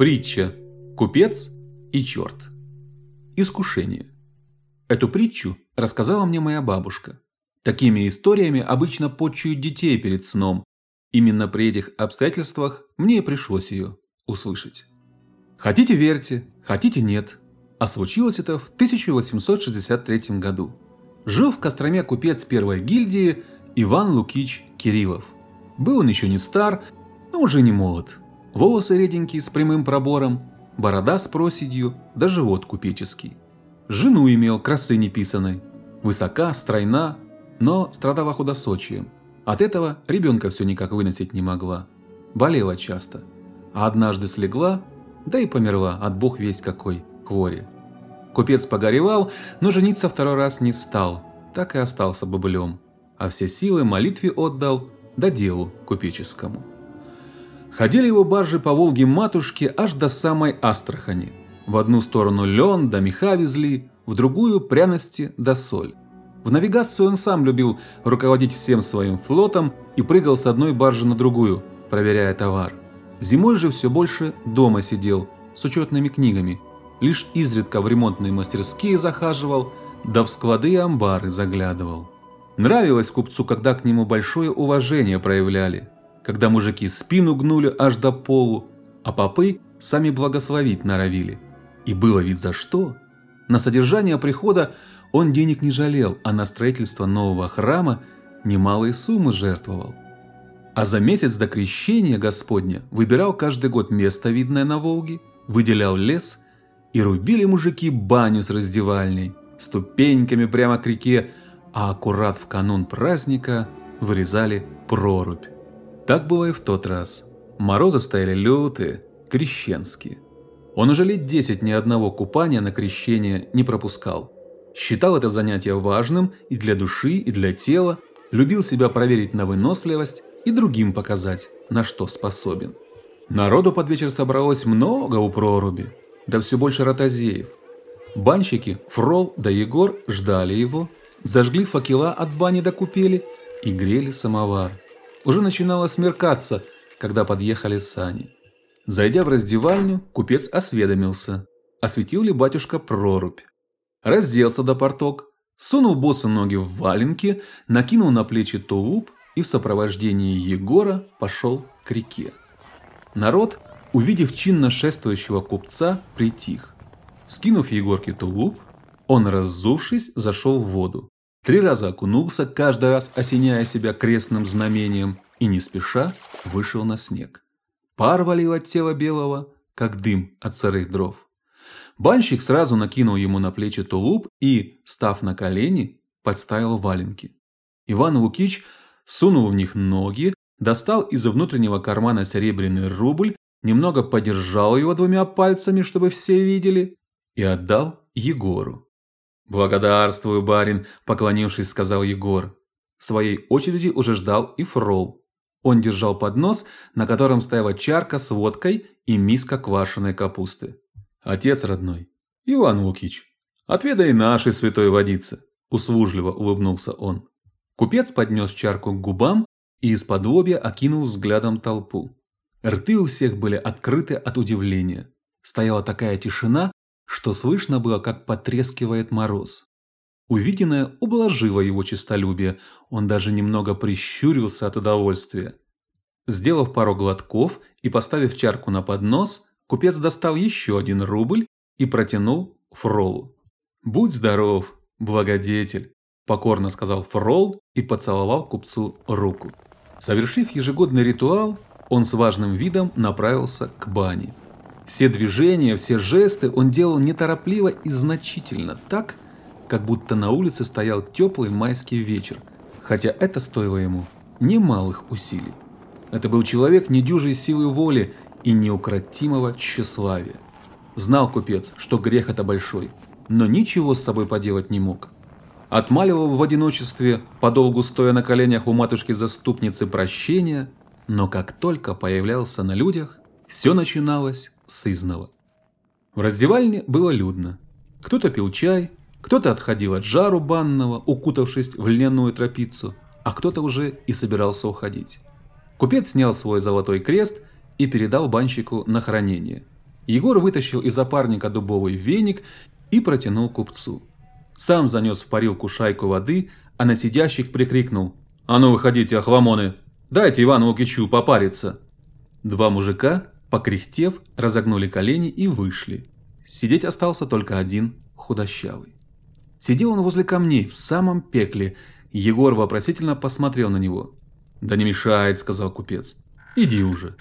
Притча «Купец и черт». Искушение. Эту притчу рассказала мне моя бабушка. Такими историями обычно почуют детей перед сном. Именно при этих обстоятельствах мне и пришлось ее услышать. Хотите верьте, хотите нет. А случилось это в 1863 году. Жил в Костроме купец первой гильдии Иван Лукич Кириллов. Был он еще не стар, но уже не молод. Волосы реденькие с прямым пробором, борода с проседью, да живот купеческий. Жену имел красы неписаной, высока, стройна, но страдала худосочием. От этого ребенка все никак выносить не могла. Болела часто. А однажды слегла, да и померла от бог весть какой хвори. Купец погоревал, но жениться второй раз не стал, так и остался бобылем, а все силы молитве отдал, да делу купеческому. Ходили его баржи по Волге матушке аж до самой Астрахани. В одну сторону лен да меха везли, в другую пряности да соль. В навигацию он сам любил руководить всем своим флотом и прыгал с одной баржи на другую, проверяя товар. Зимой же все больше дома сидел, с учетными книгами. Лишь изредка в ремонтные мастерские захаживал, да в склады и амбары заглядывал. Нравилось купцу, когда к нему большое уважение проявляли – когда мужики спину гнули аж до полу, а попы сами благословить норовили. И было ведь за что. На содержание прихода он денег не жалел, а на строительство нового храма немалые суммы жертвовал. А за месяц до крещения Господня выбирал каждый год место, видное на Волге, выделял лес, и рубили мужики баню с раздевальней, ступеньками прямо к реке, а аккурат в канун праздника вырезали прорубь. Так было и в тот раз. Морозы стояли лютые, крещенские. Он уже лет десять ни одного купания на крещение не пропускал. Считал это занятие важным и для души, и для тела, любил себя проверить на выносливость и другим показать, на что способен. Народу под вечер собралось много у проруби, да все больше ротозеев. Банщики Фрол да Егор ждали его, зажгли факела от бани до купели и грели самовар. Уже начинало смеркаться, когда подъехали сани. Зайдя в раздевальню, купец осведомился, осветил ли батюшка прорубь. Разделся до порток, сунул босы ноги в валенки, накинул на плечи тулуп и в сопровождении Егора пошел к реке. Народ, увидев чинно шествующего купца, притих. Скинув Егорке тулуп, он, раззувшись, зашел в воду. Три раза окунулся, каждый раз осеняя себя крестным знамением, и не спеша вышел на снег. Пар валил от тела белого, как дым от сырых дров. Банщик сразу накинул ему на плечи тулуп и, став на колени, подставил валенки. Иван Лукич сунул в них ноги, достал из внутреннего кармана серебряный рубль, немного подержал его двумя пальцами, чтобы все видели, и отдал Егору. «Благодарствую, барин», – поклонившись, сказал Егор. В своей очереди уже ждал и Фрол. Он держал поднос, на котором стояла чарка с водкой и миска квашеной капусты. «Отец родной, Иван Лукич, отведай нашей святой водицы», – услужливо улыбнулся он. Купец поднес чарку к губам и из-под лобья окинул взглядом толпу. Рты у всех были открыты от удивления. Стояла такая тишина, что слышно было, как потрескивает мороз. Увиденное ублажило его честолюбие, он даже немного прищурился от удовольствия. Сделав пару глотков и поставив чарку на поднос, купец достал еще один рубль и протянул Фролу. «Будь здоров, благодетель», – покорно сказал Фрол и поцеловал купцу руку. Совершив ежегодный ритуал, он с важным видом направился к бане. Все движения, все жесты он делал неторопливо и значительно, так, как будто на улице стоял теплый майский вечер, хотя это стоило ему немалых усилий. Это был человек недюжей силы воли и неукротимого тщеславия. Знал купец, что грех это большой, но ничего с собой поделать не мог. Отмаливал в одиночестве, подолгу стоя на коленях у матушки-заступницы прощения, но как только появлялся на людях, все начиналось сызного. В раздевальне было людно. Кто-то пил чай, кто-то отходил от жару банного, укутавшись в льняную тропицу, а кто-то уже и собирался уходить. Купец снял свой золотой крест и передал банщику на хранение. Егор вытащил из опарника дубовый веник и протянул купцу. Сам занес в парилку шайку воды, а на сидящих прикрикнул «А ну выходите, охламоны! Дайте Ивану Лукичу попариться!» Два мужика, покряхтев, разогнули колени и вышли. Сидеть остался только один худощавый. Сидел он возле камней в самом пекле. Егор вопросительно посмотрел на него. «Да не мешает», — сказал купец. «Иди уже».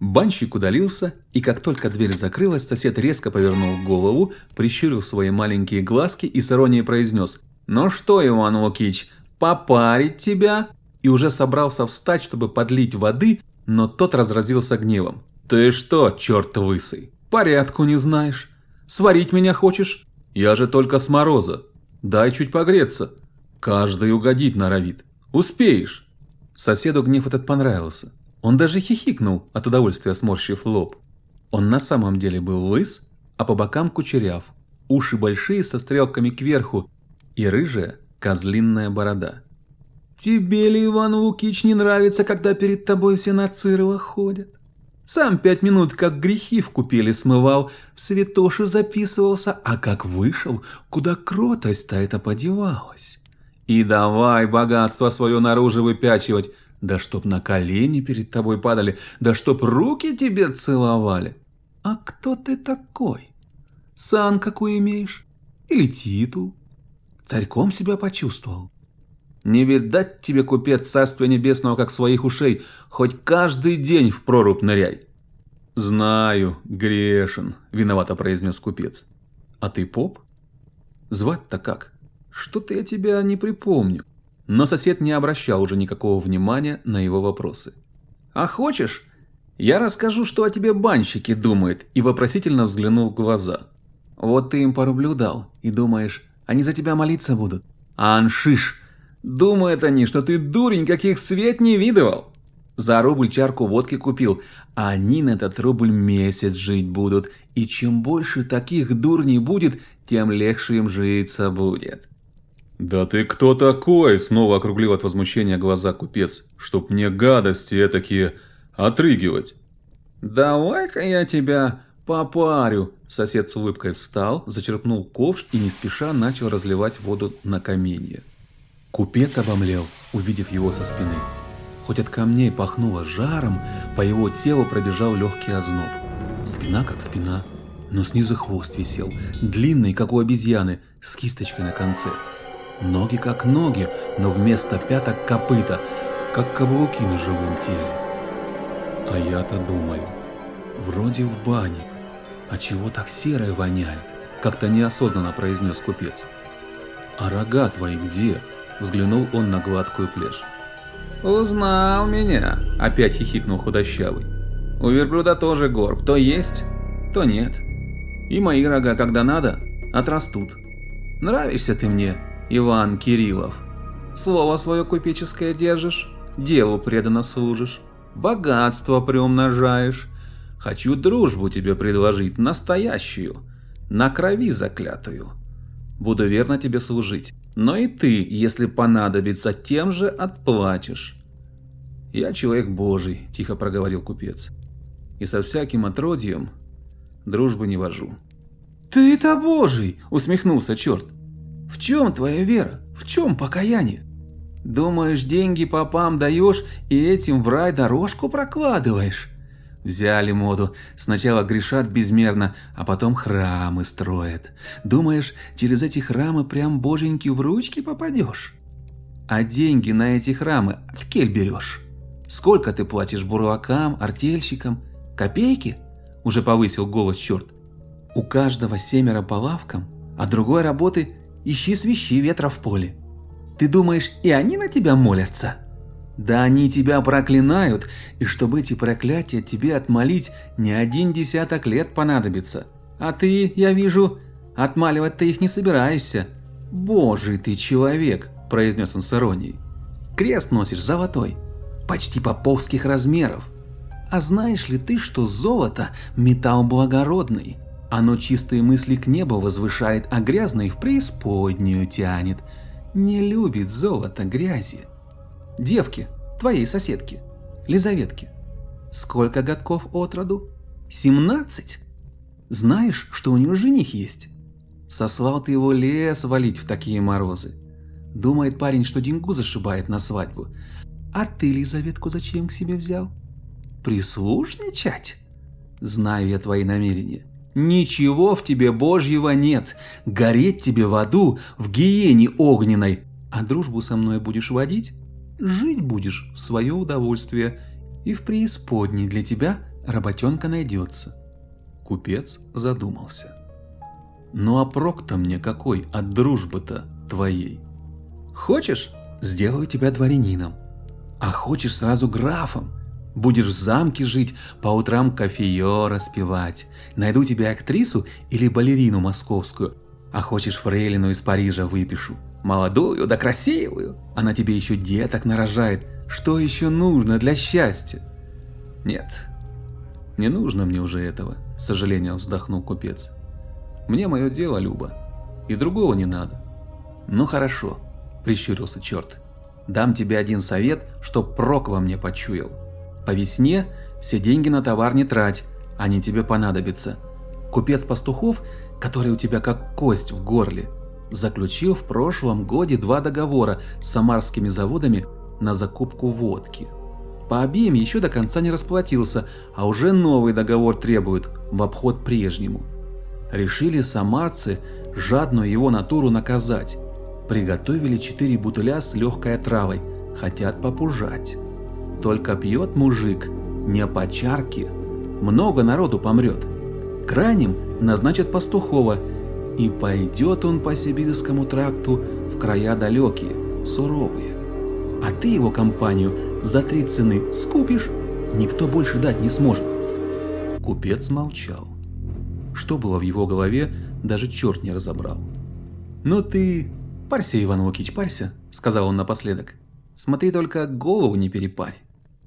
Банщик удалился, и как только дверь закрылась, сосед резко повернул голову, прищурил свои маленькие глазки и с иронией произнес «Ну что, Иван Лукич, попарить тебя?» И уже собрался встать, чтобы подлить воды, но тот разразился гневом. «Ты что, черт лысый, порядку не знаешь? Сварить меня хочешь? Я же только с мороза. Дай чуть погреться. Каждый угодить норовит. Успеешь». Соседу гнев этот понравился. Он даже хихикнул от удовольствия, сморщив лоб. Он на самом деле был лыс, а по бокам кучеряв, уши большие со стрелками кверху и рыжая козлинная борода. «Тебе ли, Иван Лукич, не нравится, когда перед тобой все на цырово ходят? Сам пять минут как грехи в купели смывал, в святоши записывался, а как вышел, куда кротость-то это подевалась? И давай богатство свое наружу выпячивать, да чтоб на колени перед тобой падали, да чтоб руки тебе целовали. А кто ты такой? Сан какой имеешь? Или титул? Царьком себя почувствовал? Не видать тебе, купец царствия небесного, как своих ушей, хоть каждый день в прорубь ныряй. Знаю, грешен, виновато произнес купец. А ты поп? Звать-то как? Что-то я тебя не припомню. Но сосед не обращал уже никакого внимания на его вопросы. «А хочешь, я расскажу, что о тебе банщики думают», и вопросительно взглянул в глаза. «Вот ты им по рублю дал, и думаешь, они за тебя молиться будут. А аншиш, думают они, что ты дурень, каких свет не видывал. За рубль чарку водки купил, а они на этот рубль месяц жить будут, и чем больше таких дурней будет, тем легче им житься будет. «Да ты кто такой?» – снова округлил от возмущения глаза купец. «Чтоб мне гадости такие отрыгивать». «Давай-ка я тебя попарю!» Сосед с улыбкой встал, зачерпнул ковш и не спеша начал разливать воду на каменье. Купец обомлел, увидев его со спины. Хоть от камней пахнуло жаром, по его телу пробежал легкий озноб. Спина как спина, но снизу хвост висел, длинный, как у обезьяны, с кисточкой на конце. Ноги как ноги, но вместо пяток копыта, как каблуки на живом теле. А я-то думаю, вроде в бане, а чего так серое воняет? Как-то неосознанно произнес купец. А рога твои где? Взглянул он на гладкую плешь. «Узнал меня!» – опять хихикнул худощавый. «У верблюда тоже горб, то есть, то нет. И мои рога, когда надо, отрастут. Нравишься ты мне, Иван Кириллов. Слово свое купеческое держишь, делу преданно служишь, богатство приумножаешь. Хочу дружбу тебе предложить, настоящую, на крови заклятую. Буду верно тебе служить, но и ты, если понадобится, тем же отплатишь. Я человек божий, тихо проговорил купец, и со всяким отродьем дружбы не вожу. Ты-то божий, усмехнулся черт. В чем твоя вера? В чем покаяние? Думаешь, деньги попам даешь и этим в рай дорожку прокладываешь? Взяли моду. Сначала грешат безмерно, а потом храмы строят. Думаешь, через эти храмы прям боженьки в ручки попадешь? А деньги на эти храмы от кель берешь? Сколько ты платишь бурлакам, артельщикам? Копейки? Уже повысил голос черт. У каждого семеро по лавкам, а другой работы ищи свищи ветра в поле. Ты думаешь, и они на тебя молятся? Да они тебя проклинают, и чтобы эти проклятия тебе отмолить, не один десяток лет понадобится. А ты, я вижу, отмаливать ты их не собираешься. Божий ты человек, произнес он с иронией. Крест носишь золотой, почти поповских размеров. А знаешь ли ты, что золото – металл благородный? Оно чистые мысли к небу возвышает, а грязные в преисподнюю тянет. Не любит золото грязи. Девки, твоей соседки, Лизаветки, сколько годков от роду? Семнадцать? Знаешь, что у нее жених есть? Сослал ты его лес валить в такие морозы. Думает парень, что деньгу зашибает на свадьбу. А ты Лизаветку зачем к себе взял? Прислушничать? Знаю я твои намерения. Ничего в тебе божьего нет. Гореть тебе в аду, в гиене огненной. А дружбу со мной будешь водить? Жить будешь в свое удовольствие. И в преисподней для тебя работенка найдется. Купец задумался. Ну а прок-то мне какой от дружбы-то твоей? Хочешь, сделаю тебя дворянином. А хочешь сразу графом? Будешь в замке жить, по утрам кофеё распивать. Найду тебе актрису или балерину московскую. А хочешь фрейлину из Парижа выпишу. Молодую да красивую. Она тебе еще деток нарожает. Что еще нужно для счастья? Нет, не нужно мне уже этого, с сожалением вздохнул купец. Мне мое дело, Люба, и другого не надо. Ну хорошо, прищурился черт. Дам тебе один совет, чтоб прок во мне почуял. По весне все деньги на товар не трать, они тебе понадобятся. Купец пастухов, который у тебя как кость в горле, заключил в прошлом годе два договора с самарскими заводами на закупку водки. По обеим еще до конца не расплатился, а уже новый договор требует в обход прежнему. Решили самарцы жадную его натуру наказать. Приготовили четыре бутыля с легкой отравой, хотят попужать. Только пьет мужик, не по чарке, много народу помрет. Крайним назначат пастухова, и пойдет он по сибирскому тракту в края далекие, суровые. А ты его компанию за три цены скупишь, никто больше дать не сможет. Купец молчал. Что было в его голове, даже черт не разобрал. «Ну ты парься, Иван Лукич, парься», — сказал он напоследок. «Смотри только, голову не перепарь».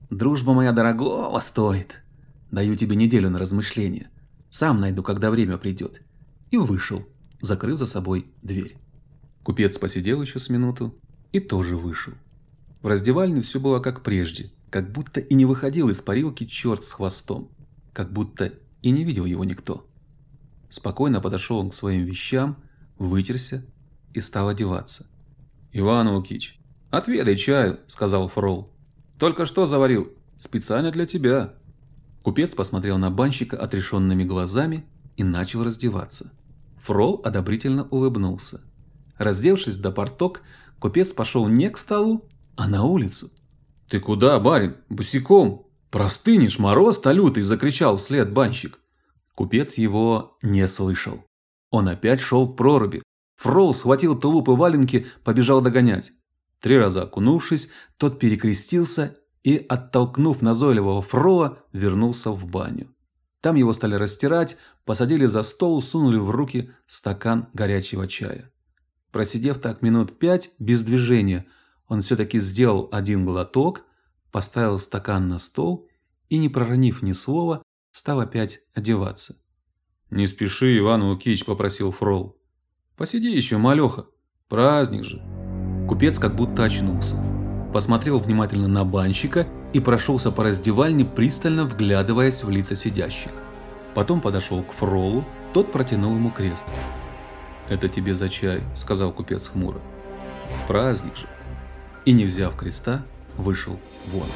Дружба моя дорогого стоит. Даю тебе неделю на размышление. Сам найду, когда время придет. И вышел, закрыв за собой дверь. Купец посидел еще с минуту и тоже вышел. В раздевальне все было как прежде, как будто и не выходил из парилки черт с хвостом, как будто и не видел его никто. Спокойно подошел он к своим вещам, вытерся и стал одеваться. «Иван Лукич, отведай чаю», — сказал Фрол. Только что заварил. Специально для тебя. Купец посмотрел на банщика отрешенными глазами и начал раздеваться. Фрол одобрительно улыбнулся. Раздевшись до порток, купец пошел не к столу, а на улицу. «Ты куда, барин? Босиком? Простынешь, мороз-то лютый!» – закричал вслед банщик. Купец его не слышал. Он опять шел к проруби. Фрол схватил тулуп и валенки, побежал догонять. Три раза окунувшись, тот перекрестился и, оттолкнув назойливого фрола, вернулся в баню. Там его стали растирать, посадили за стол, сунули в руки стакан горячего чая. Просидев так минут пять без движения, он все-таки сделал один глоток, поставил стакан на стол и, не проронив ни слова, стал опять одеваться. «Не спеши, Иван Лукич», – попросил Фрол. «Посиди еще, малеха, праздник же». Купец как будто очнулся. Посмотрел внимательно на банщика и прошелся по раздевальне, пристально вглядываясь в лица сидящих. Потом подошел к Фролу, тот протянул ему крест. «Это тебе за чай», — сказал купец хмуро. «Праздник же». И не взяв креста, вышел вон.